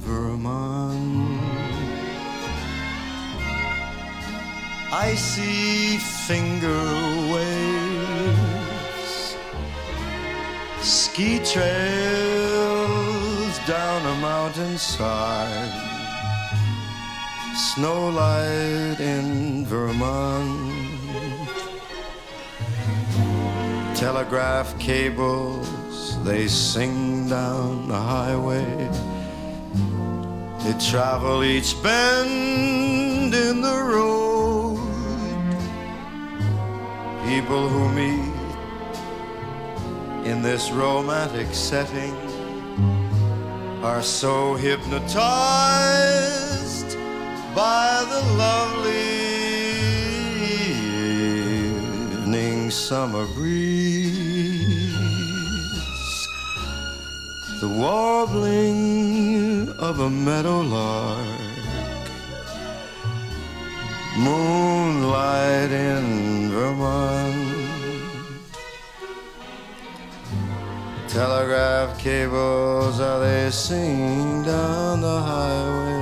Vermont. Icy finger waves, ski trails down a mountainside, snowlight in Vermont telegraph cables, they sing down the highway. They travel each bend in the road. People who meet in this romantic setting are so hypnotized by the lovely evening summer breeze, the warbling of a meadowlark, moonlight in Vermont. Telegraph cables are they singing down the highway?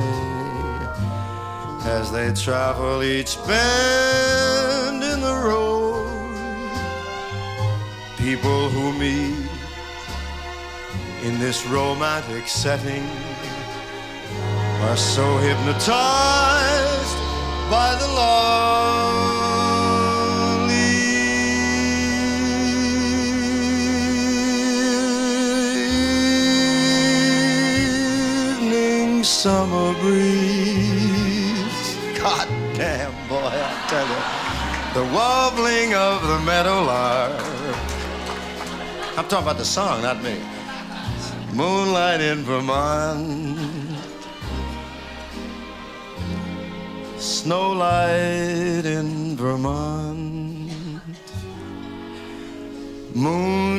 As they travel each bend in the road. People who meet in this romantic setting are so hypnotized by the lovely evening summer breeze. God damn, boy, I tell you. The wobbling of the meadowlark I'm talking about the song, not me. Moonlight in Vermont. Snowlight in Vermont. Moonlight.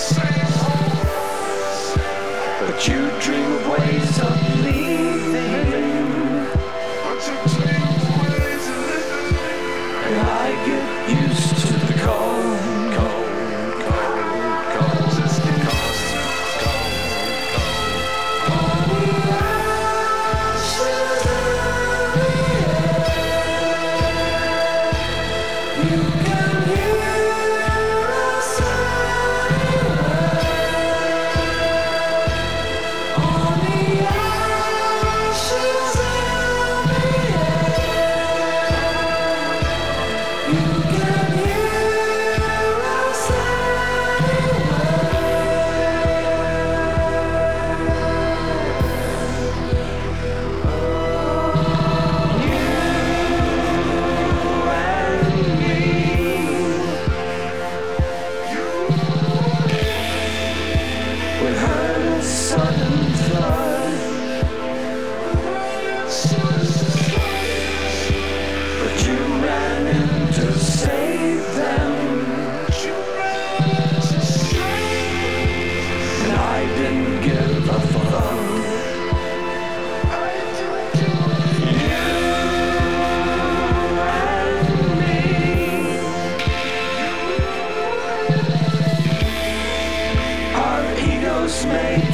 You can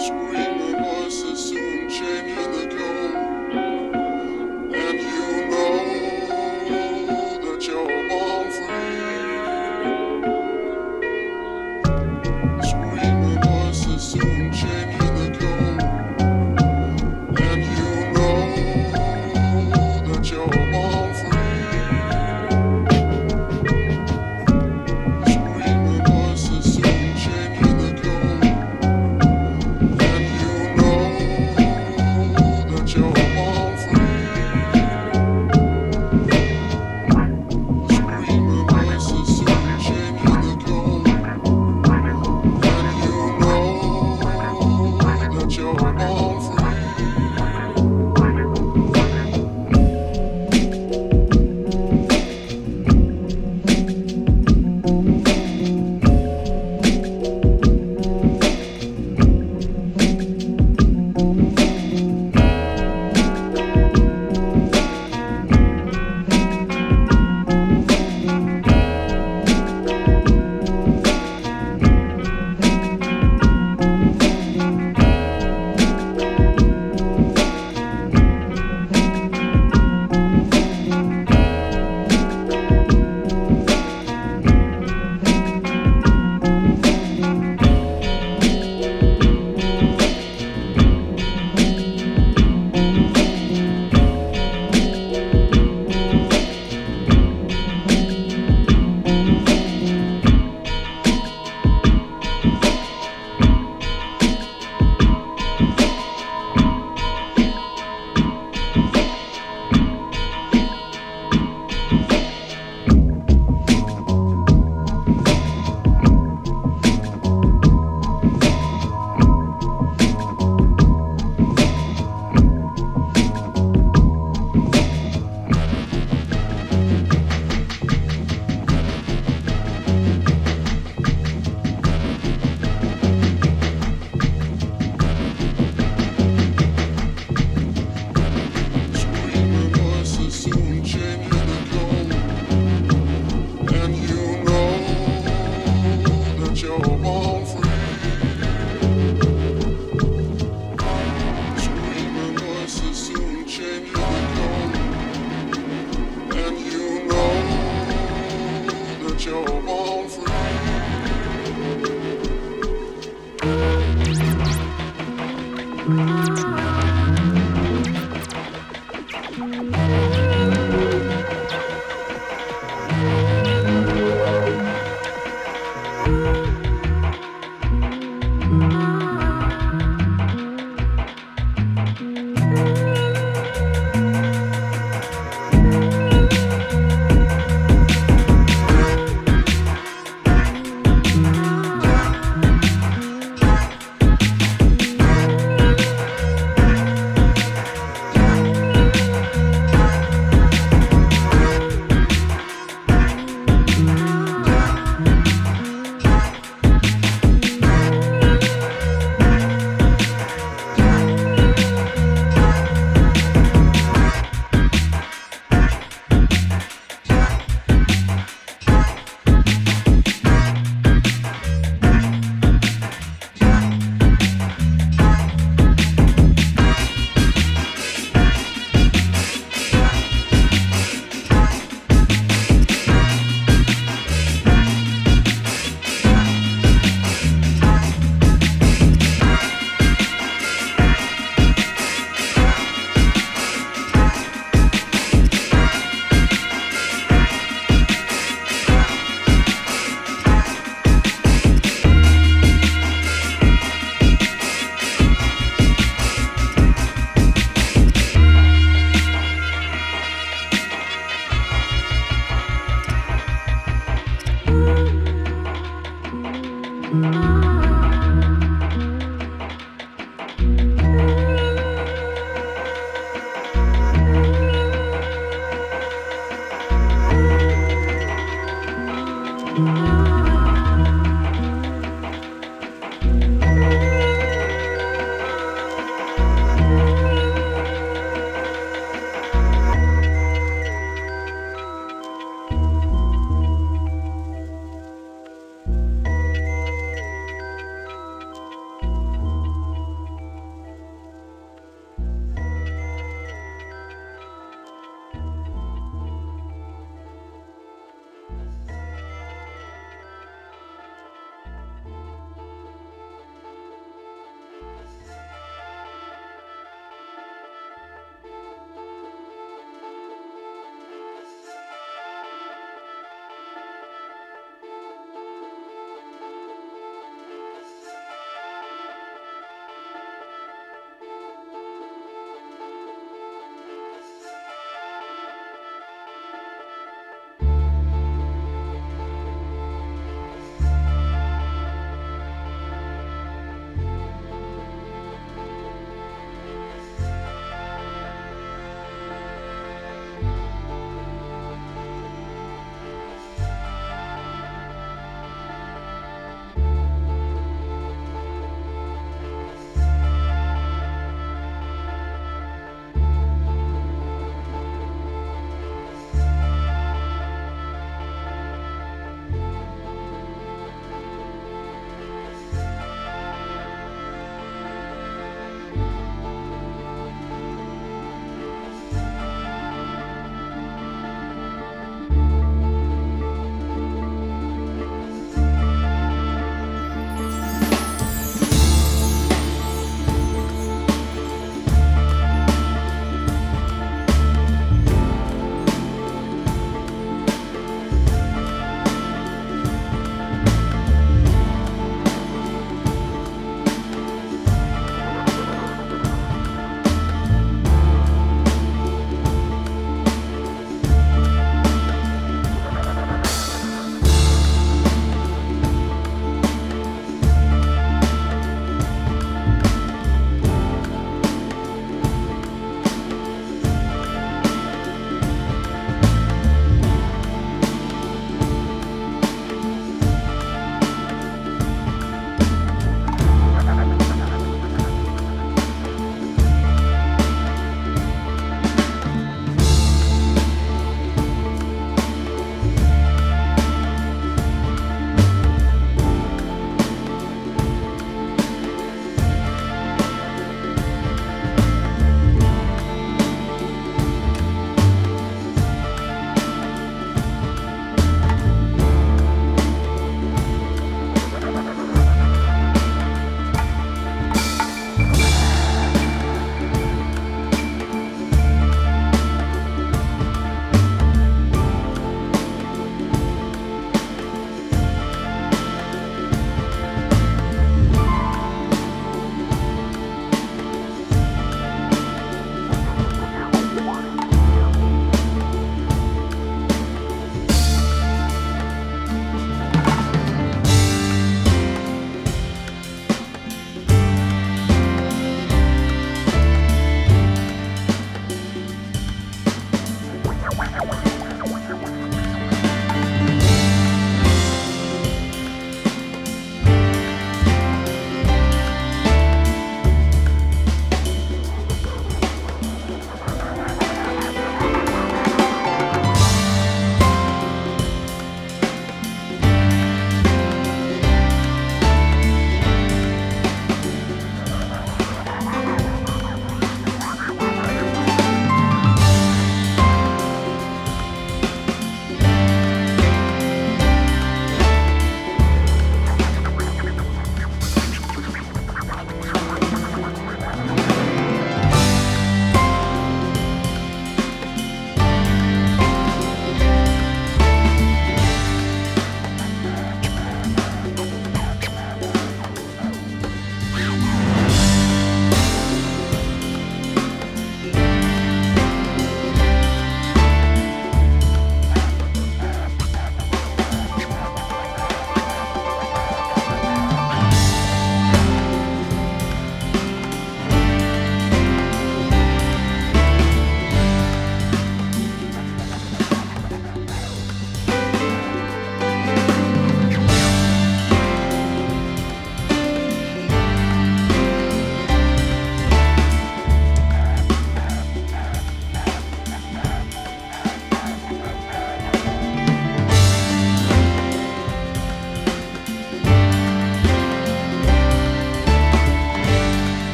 Swojego bossa sum czemi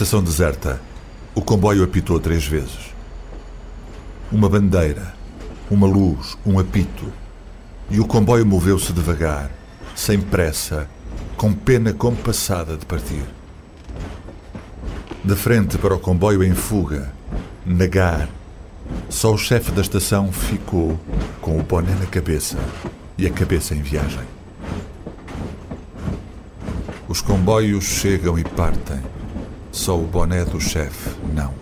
estação deserta, o comboio apitou três vezes. Uma bandeira, uma luz, um apito. E o comboio moveu-se devagar, sem pressa, com pena compassada de partir. De frente para o comboio em fuga, Nagar, só o chefe da estação ficou com o boné na cabeça e a cabeça em viagem. Os comboios chegam e partem. Só o boné do chefe, não.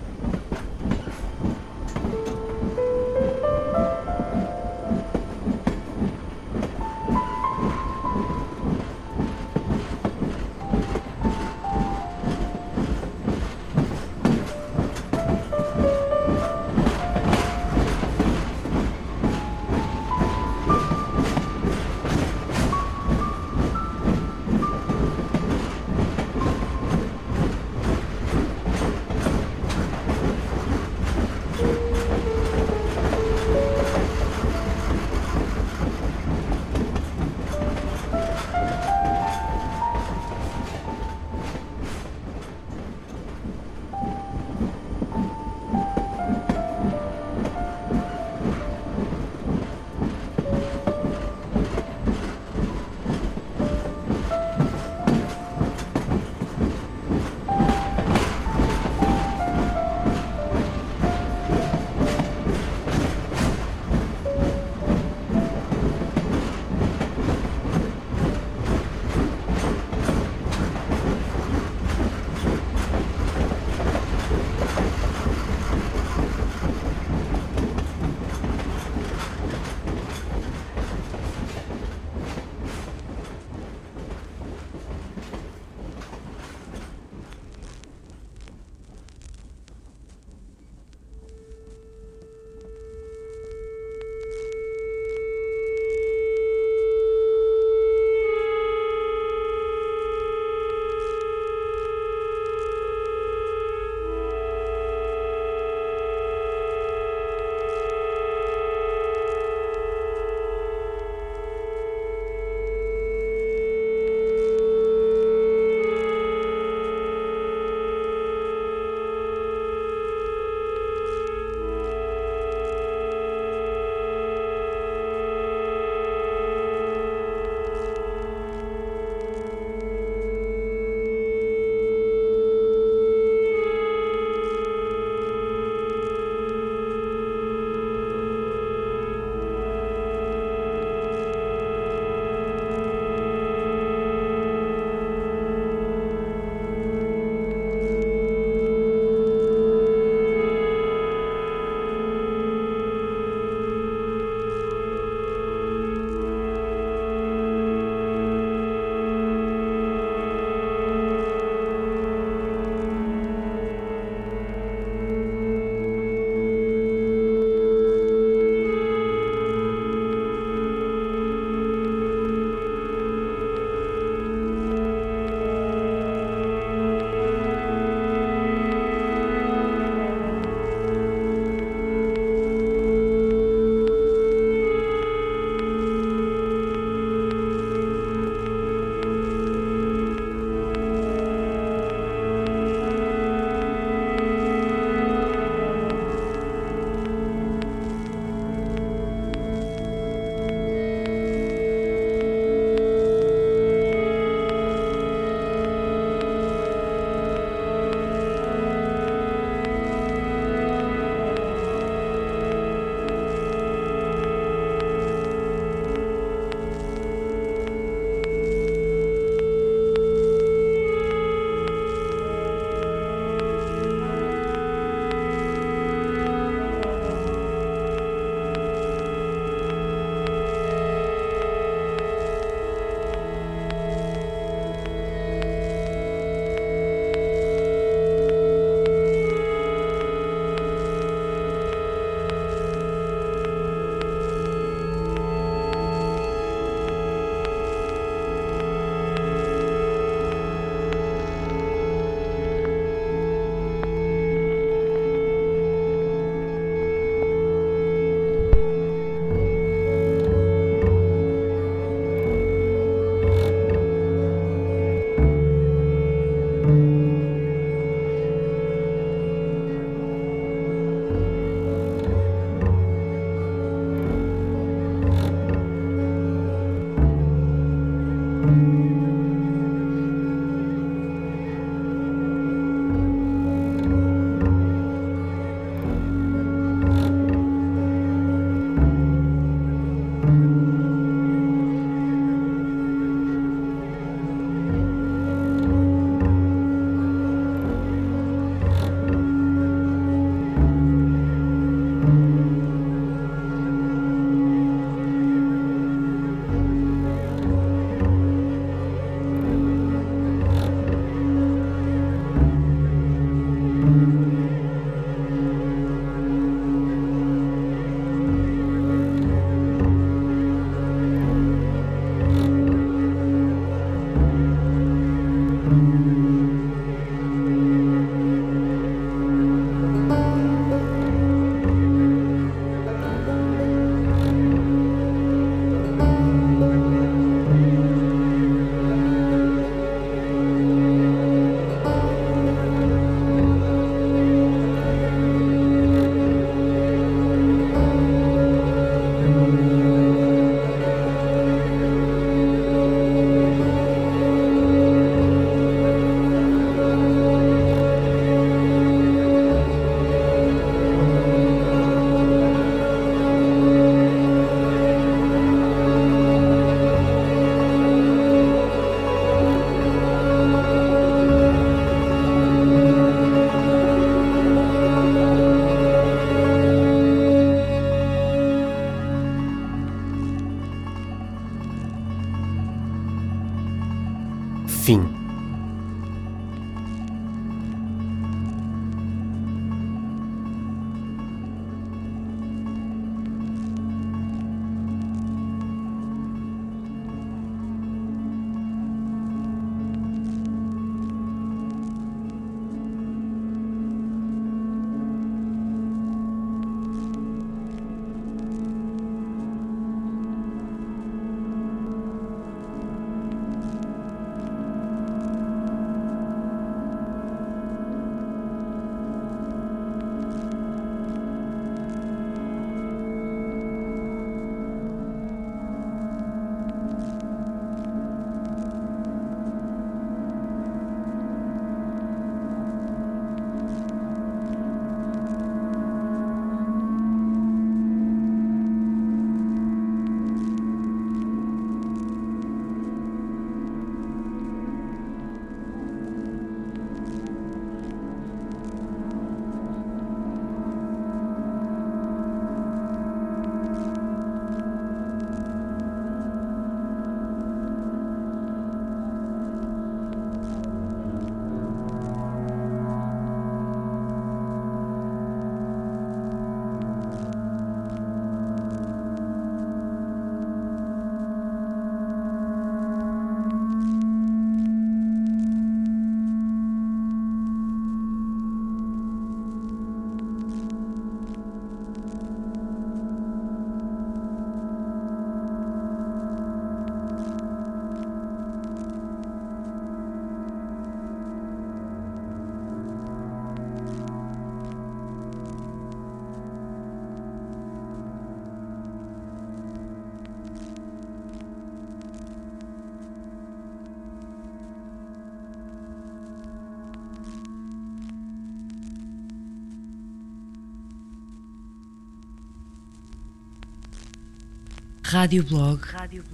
Radioblog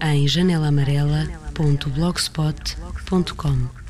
em janelamarela.blogspot.com